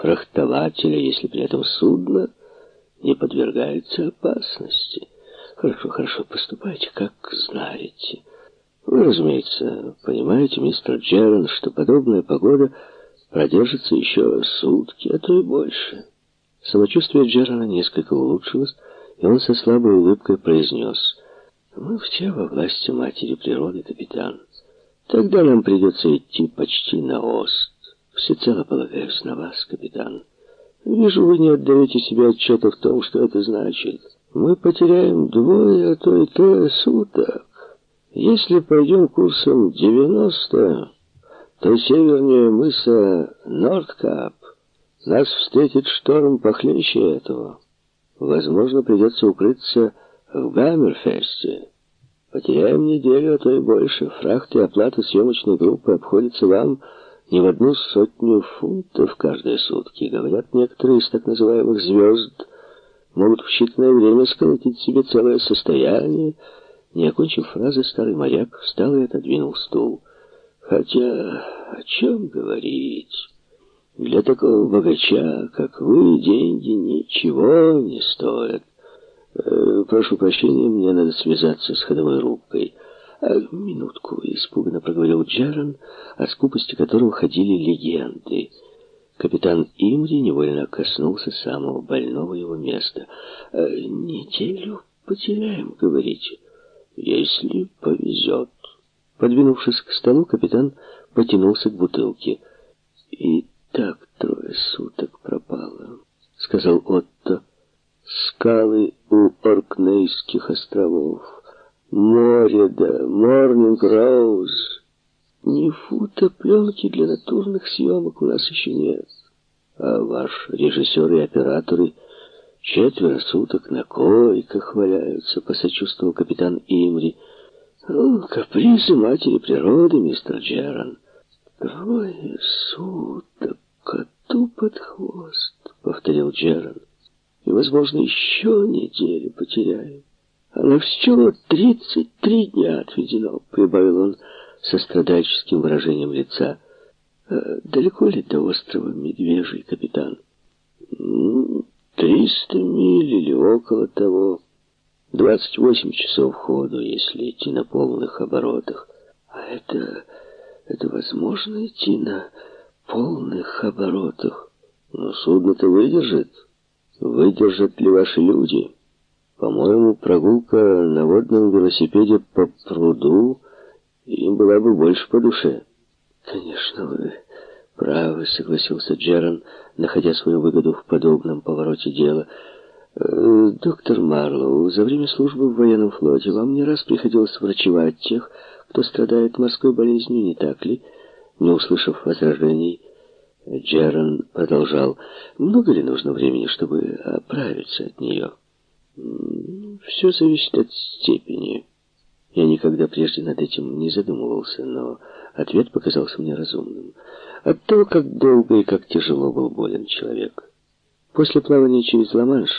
фрахтователя, если при этом судно не подвергается опасности. Хорошо, хорошо, поступайте, как знаете. Вы, разумеется, понимаете, мистер Джерон, что подобная погода продержится еще сутки, а то и больше. Самочувствие Джерона несколько улучшилось, и он со слабой улыбкой произнес, «Мы все во власти матери природы, капитан. Тогда нам придется идти почти на ост. Всецело полагаюсь на вас, капитан. Вижу, вы не отдаете себе отчета в том, что это значит. Мы потеряем двое, а то и трое суток. Если пойдем курсом 90, то севернее мыса Нордкап нас встретит шторм похлеще этого. Возможно, придется укрыться в Гаммерфесте. Потеряем неделю, а то и больше. Фрахт и оплата съемочной группы обходится вам не в одну сотню фунтов каждые сутки. Говорят, некоторые из так называемых звезд могут в считанное время сколотить себе целое состояние. Не окончив фразы, старый моряк встал и отодвинул стул. Хотя, о чем говорить? Для такого богача, как вы, деньги ничего не стоят. Э, прошу прощения, мне надо связаться с ходовой рубкой. Минутку, испуганно проговорил Джерон, о скупости которого ходили легенды. Капитан Имри невольно коснулся самого больного его места. «Э, «Неделю потеряем, говорите, если повезет». Подвинувшись к столу, капитан потянулся к бутылке. «И так трое суток пропало», — сказал Отто. «Скалы у Оркнейских островов, море да Морнинг Роуз. Ни фута пленки для натурных съемок у нас еще нет. А ваш режиссер и операторы четверо суток на койках валяются, посочувствовал капитан Имри. Ну, капризы матери природы, мистер Джеран. Трое суток коту под хвост, повторил Джеран. И, возможно, еще неделю потеряем. На все тридцать три дня отведено, прибавил он со страдальческим выражением лица. «Э, далеко ли до острова Медвежий, капитан? Триста миль или около того. Двадцать восемь часов ходу, если идти на полных оборотах. А это... это возможно идти на полных оборотах? Но судно-то выдержит. Выдержат ли ваши люди?» По-моему, прогулка на водном велосипеде по пруду им была бы больше по душе. Конечно, вы правы, согласился Джерон, находя свою выгоду в подобном повороте дела. Э, доктор Марлоу, за время службы в военном флоте вам не раз приходилось врачевать тех, кто страдает морской болезнью, не так ли? Не услышав возражений, Джерон продолжал. Много ли нужно времени, чтобы оправиться от нее? Все зависит от степени. Я никогда прежде над этим не задумывался, но ответ показался мне разумным. От того, как долго и как тяжело был болен человек. После плавания через Ла-Манш,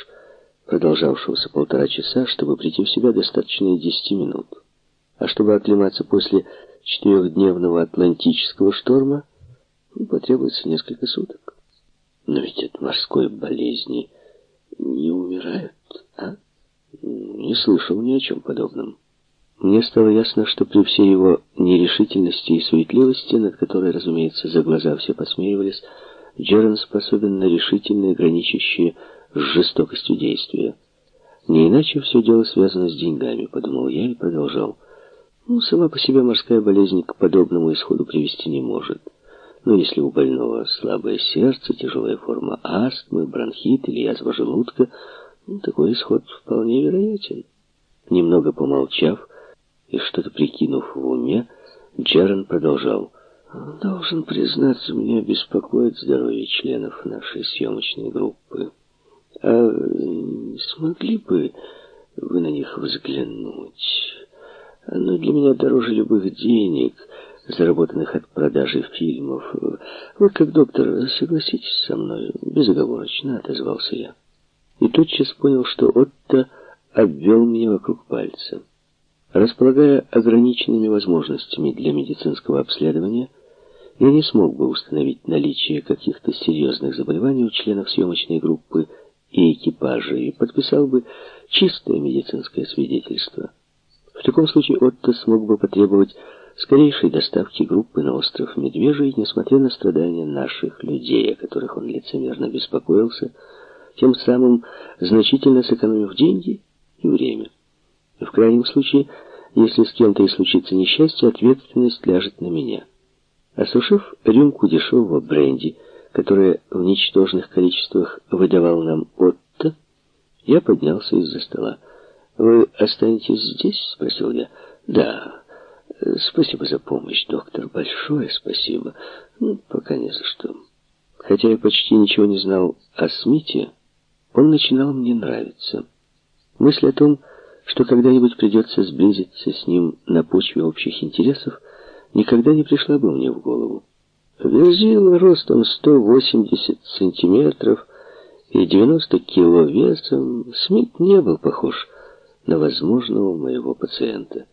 продолжавшегося полтора часа, чтобы прийти в себя, достаточно и десяти минут. А чтобы оклематься после четырехдневного атлантического шторма, потребуется несколько суток. Но ведь от морской болезни не умирают, а? Не слышал ни о чем подобном. Мне стало ясно, что при всей его нерешительности и суетливости, над которой, разумеется, за глаза все посмеивались, Джерон способен на решительные, граничащие с жестокостью действия. Не иначе все дело связано с деньгами, подумал я и продолжал. Ну, сама по себе морская болезнь к подобному исходу привести не может. Но если у больного слабое сердце, тяжелая форма астмы, бронхит или язва желудка, ну, такой исход вполне вероятен. Немного помолчав и что-то прикинув в уме, Джерон продолжал. «Должен признаться, меня беспокоит здоровье членов нашей съемочной группы. А смогли бы вы на них взглянуть? Оно для меня дороже любых денег» заработанных от продажи фильмов. Вы, как доктор, согласитесь со мной?» Безоговорочно отозвался я. И тотчас понял, что Отто обвел меня вокруг пальца. Располагая ограниченными возможностями для медицинского обследования, я не смог бы установить наличие каких-то серьезных заболеваний у членов съемочной группы и экипажа и подписал бы чистое медицинское свидетельство. В таком случае Отто смог бы потребовать скорейшей доставки группы на остров Медвежий, несмотря на страдания наших людей, о которых он лицемерно беспокоился, тем самым значительно сэкономив деньги и время. В крайнем случае, если с кем-то и случится несчастье, ответственность ляжет на меня. Осушив рюмку дешевого бренди, которое в ничтожных количествах выдавал нам Отто, я поднялся из-за стола. «Вы останетесь здесь?» — спросил я. «Да. Спасибо за помощь, доктор. Большое спасибо. Ну, пока не за что». Хотя я почти ничего не знал о Смите, он начинал мне нравиться. Мысль о том, что когда-нибудь придется сблизиться с ним на почве общих интересов, никогда не пришла бы мне в голову. Верзила ростом 180 сантиметров и 90 кило весом, Смит не был похож на возможного моего пациента.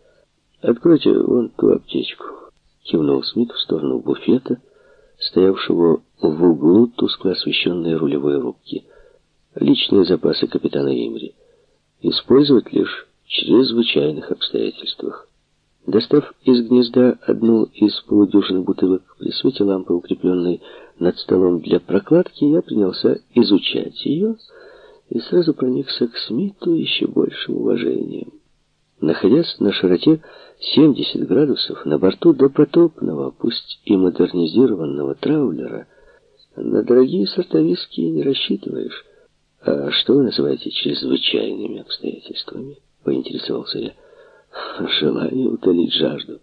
«Откройте вон ту аптечку», — кивнул Смит в сторону буфета, стоявшего в углу тускло освещенной рулевой рубки. «Личные запасы капитана Имри. Использовать лишь в чрезвычайных обстоятельствах». Достав из гнезда одну из полудюжин бутылок при свете лампы, укрепленной над столом для прокладки, я принялся изучать ее и сразу проникся к Смиту еще большим уважением. Находясь на широте 70 градусов на борту допотопного, пусть и модернизированного траулера, на дорогие сорта виски не рассчитываешь. А что вы называете чрезвычайными обстоятельствами? Поинтересовался я. Желание утолить жажду.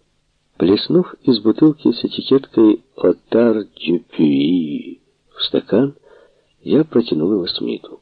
Плеснув из бутылки с этикеткой «Отар Дюпюи» в стакан, я протянул его Смиту.